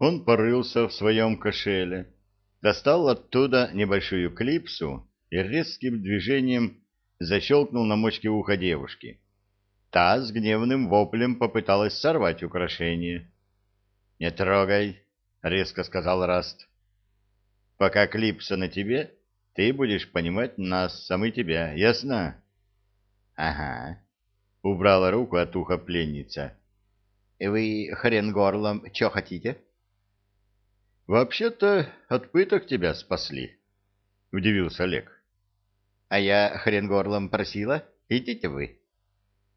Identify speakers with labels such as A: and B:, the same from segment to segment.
A: Он порылся в своем кошеле, достал оттуда небольшую клипсу и резким движением защелкнул на мочке уха девушки. Та с гневным воплем попыталась сорвать украшение. — Не трогай, — резко сказал Раст. — Пока клипса на тебе, ты будешь понимать нас, а мы тебя, ясно? — Ага, — убрала руку от уха пленница. — Вы хрен горлом, что хотите? — Вообще-то от пыток тебя спасли, — удивился Олег. — А я хрен горлом просила, идите вы.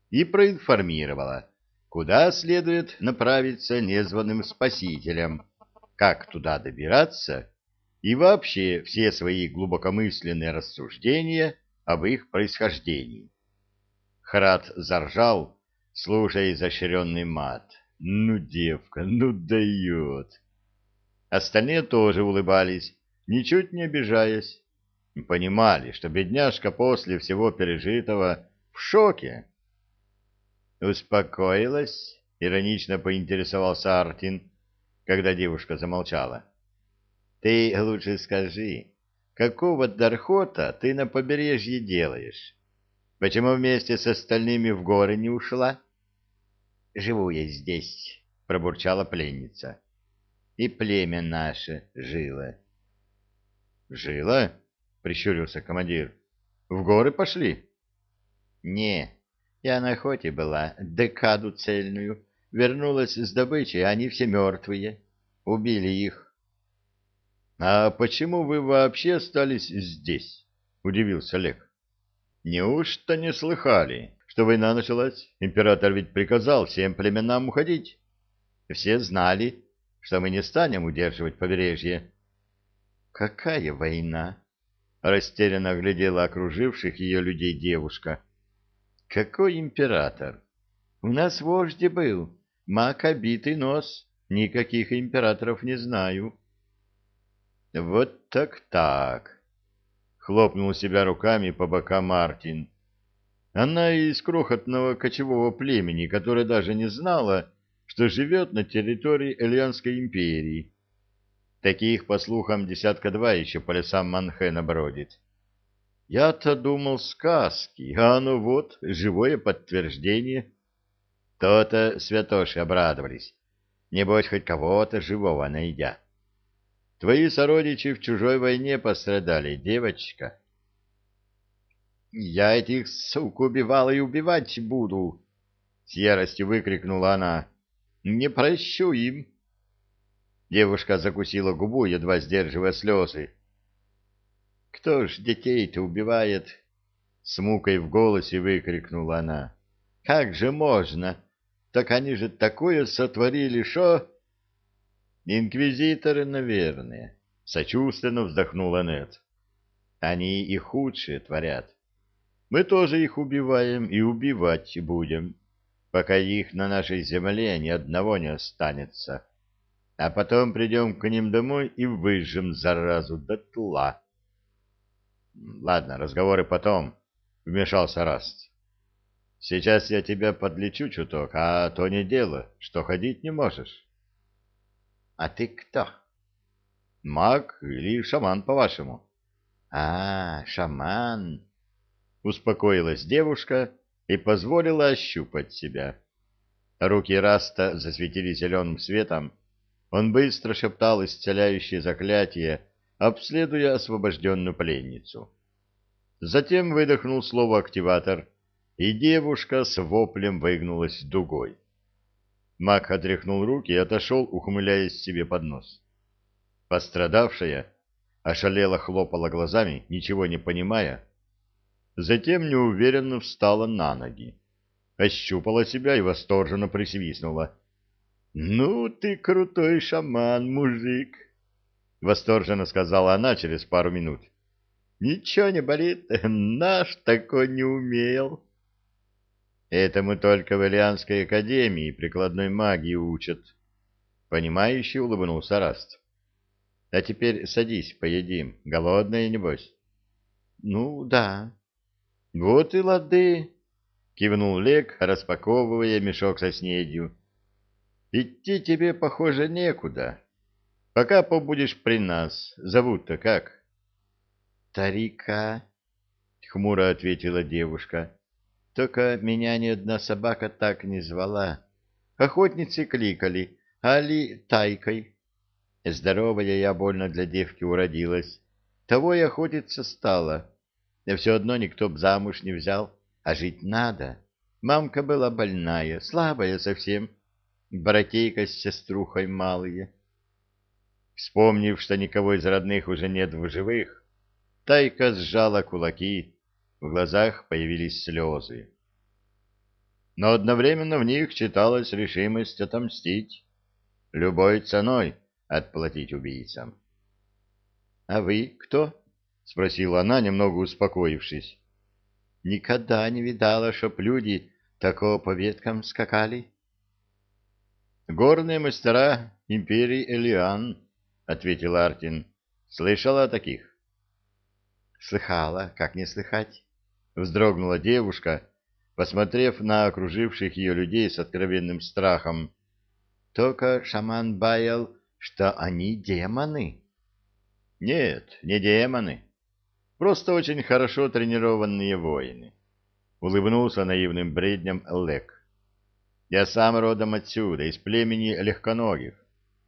A: И проинформировала, куда следует направиться незваным спасителям, как туда добираться и вообще все свои глубокомысленные рассуждения об их происхождении. Храд заржал, слушая изощренный мат. «Ну, девка, ну дает!» Остальные тоже улыбались, ничуть не обижаясь. Понимали, что бедняжка после всего пережитого в шоке. «Успокоилась?» — иронично поинтересовался Артин, когда девушка замолчала. «Ты лучше скажи, какого Дархота ты на побережье делаешь?» Почему вместе с остальными в горы не ушла? — Живу я здесь, — пробурчала пленница. — И племя наше жило. — Жило? — прищурился командир. — В горы пошли? — Не, я на охоте была, декаду цельную. Вернулась с добычей, они все мертвые. Убили их. — А почему вы вообще остались здесь? — удивился Олег. Неужто не слыхали, что война началась? Император ведь приказал всем племенам уходить. Все знали, что мы не станем удерживать побережье. Какая война? Растерянно глядела окруживших ее людей девушка. Какой император? У нас вождь был, маг обитый нос. Никаких императоров не знаю. Вот так-так хлопнул себя руками по бокам Мартин. Она из крохотного кочевого племени, которое даже не знала, что живет на территории Эльянской империи. Таких, по слухам, десятка два еще по лесам Манхэна бродит. Я-то думал сказки, а оно вот, живое подтверждение. То-то святоши обрадовались. Небось, хоть кого-то живого найдя. Твои сородичи в чужой войне пострадали, девочка. Я этих сук убивала и убивать буду, с яростью выкрикнула она. Не прощу им. Девушка закусила губу, едва сдерживая слезы. Кто ж детей-то убивает? С мукой в голосе выкрикнула она. Как же можно? Так они же такое сотворили, что... Инквизиторы, наверное, сочувственно вздохнула Нет. Они и худшие творят. Мы тоже их убиваем и убивать будем, пока их на нашей земле ни одного не останется. А потом придем к ним домой и выжжем заразу дотла. Ладно, разговоры потом, — вмешался Раст. Сейчас я тебя подлечу чуток, а то не дело, что ходить не можешь. А ты кто? Маг или шаман, по-вашему? А, шаман. Успокоилась девушка и позволила ощупать себя. Руки Раста засветили зеленым светом. Он быстро шептал исцеляющее заклятие, обследуя освобожденную пленницу. Затем выдохнул слово «активатор», и девушка с воплем выгнулась дугой. Мак отряхнул руки и отошел, ухмыляясь себе под нос. Пострадавшая ошалела хлопала глазами, ничего не понимая. Затем неуверенно встала на ноги, ощупала себя и восторженно присвистнула. — Ну ты крутой шаман, мужик! — восторженно сказала она через пару минут. — Ничего не болит, наш такой не умел. Это мы только в Ильянской академии прикладной магии учат. Понимающий улыбнулся Раст. А теперь садись, поедим. Голодная, небось? Ну, да. Вот и лады, кивнул Лек, распаковывая мешок со снедью. Идти тебе, похоже, некуда. Пока побудешь при нас. Зовут-то как?
B: Тарика, хмуро ответила девушка. Только меня ни одна собака так не звала. Охотницы кликали, али тайкой. Здоровая я больно для девки уродилась. Того и охотиться стала. Да все одно никто б замуж не взял, а жить надо. Мамка была больная, слабая совсем, братейка с сеструхой малые.
A: Вспомнив, что никого из родных уже нет в живых, Тайка сжала кулаки, в глазах появились слезы. Но одновременно в них читалась решимость отомстить, любой ценой отплатить убийцам.
B: — А вы кто? — спросила она, немного успокоившись. — Никогда не видала, чтоб люди такого по веткам скакали.
A: — Горные мастера империи Элиан, — ответил Артин. — Слышала о таких?
B: — Слыхала, как не слыхать, — вздрогнула девушка, посмотрев на окруживших ее людей с откровенным страхом. — Только шаман баял, что они демоны.
A: — Нет, не демоны. Просто очень хорошо тренированные воины. Улыбнулся наивным бреднем Лек. Я сам родом отсюда, из племени легконогих.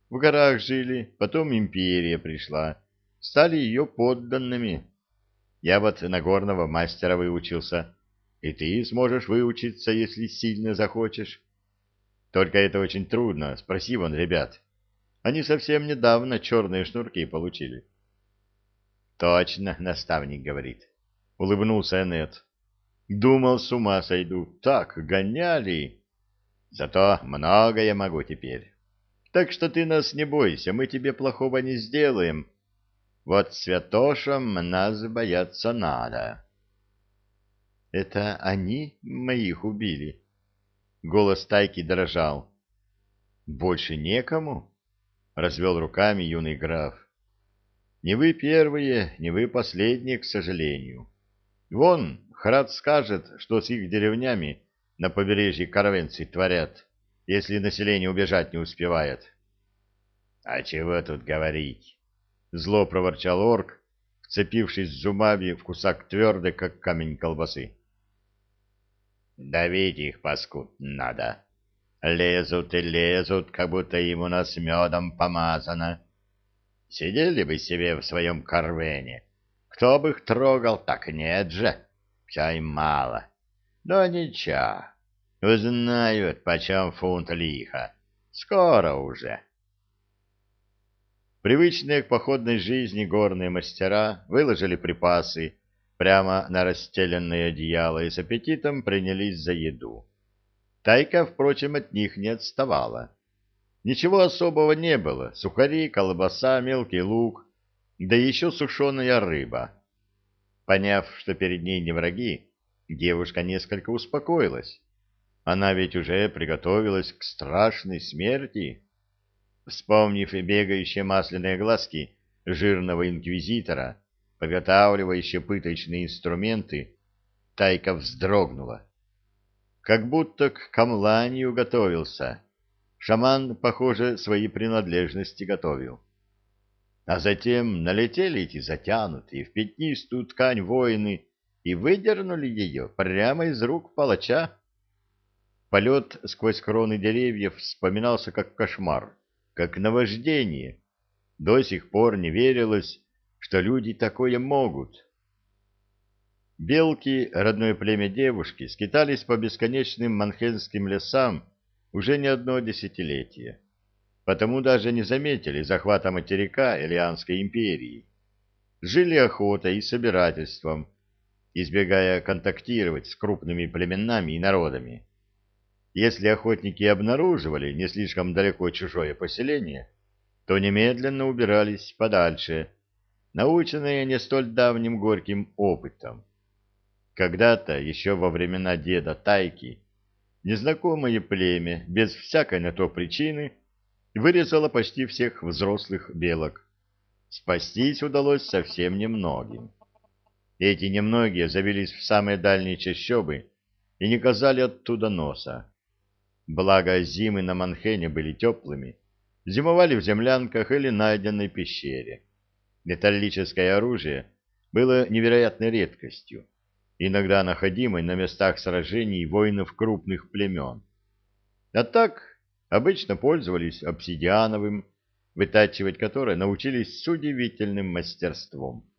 A: В горах жили, потом империя пришла, стали ее подданными. Я вот на горного мастера выучился, и ты сможешь выучиться, если сильно захочешь. Только это очень трудно, спроси вон ребят. Они совсем недавно черные шнурки получили. — Точно, наставник говорит, — улыбнулся Энет. — Думал, с ума сойду. Так, гоняли. Зато многое могу теперь. Так что ты нас не бойся, мы тебе плохого не сделаем. Вот святошам нас бояться надо.
B: — Это они моих убили? Голос Тайки дрожал. — Больше некому? — развел руками юный граф. — Не вы первые, не вы последние, к сожалению. Вон, Храд скажет, что с их деревнями на побережье каравенцы творят, если население убежать не успевает.
A: — А чего тут говорить? — зло проворчал орк, вцепившись зубами в кусак твердой, как камень колбасы. — Давить их, паскуд, надо. Лезут и лезут, как будто им у нас медом помазано. Сидели бы себе в своем карвене. Кто бы их трогал, так нет же. Чай мало. Но ничего. Узнают, почем фунт лиха. Скоро уже. Привычные к походной жизни горные мастера выложили припасы прямо на расстеленное одеяло и с аппетитом принялись за еду. Тайка, впрочем, от них не отставала. Ничего особого не было. Сухари, колбаса, мелкий лук, да еще сушеная рыба. Поняв, что перед ней не враги, девушка несколько успокоилась. Она ведь уже приготовилась к страшной смерти. Вспомнив бегающие масляные глазки жирного инквизитора, подготавливающие пыточные инструменты, Тайка вздрогнула. Как будто к камланию готовился. Шаман, похоже, свои принадлежности готовил. А затем налетели эти затянутые в пятнистую ткань воины и выдернули ее прямо из рук палача. Полет сквозь кроны деревьев вспоминался как кошмар, как наваждение. До сих пор не верилось, что люди такое могут. Белки, родное племя девушки, скитались по бесконечным манхенским лесам уже не одно десятилетие потому даже не заметили захвата материка Элианской империи. Жили охотой и собирательством, избегая контактировать с крупными племенами и народами. Если охотники обнаруживали не слишком далеко чужое поселение, то немедленно убирались подальше, наученные не столь давним горьким опытом. Когда-то, еще во времена деда Тайки, незнакомое племя, без всякой на то причины, вырезала почти всех взрослых белок. Спастись удалось совсем немногим. Эти немногие завелись в самые дальние чащобы и не казали оттуда носа. Благо, зимы на Манхене были теплыми, зимовали в землянках или найденной пещере. Металлическое оружие было невероятной редкостью, иногда находимой на местах сражений воинов крупных племен. А так обычно пользовались обсидиановым, вытачивать которое научились с удивительным мастерством.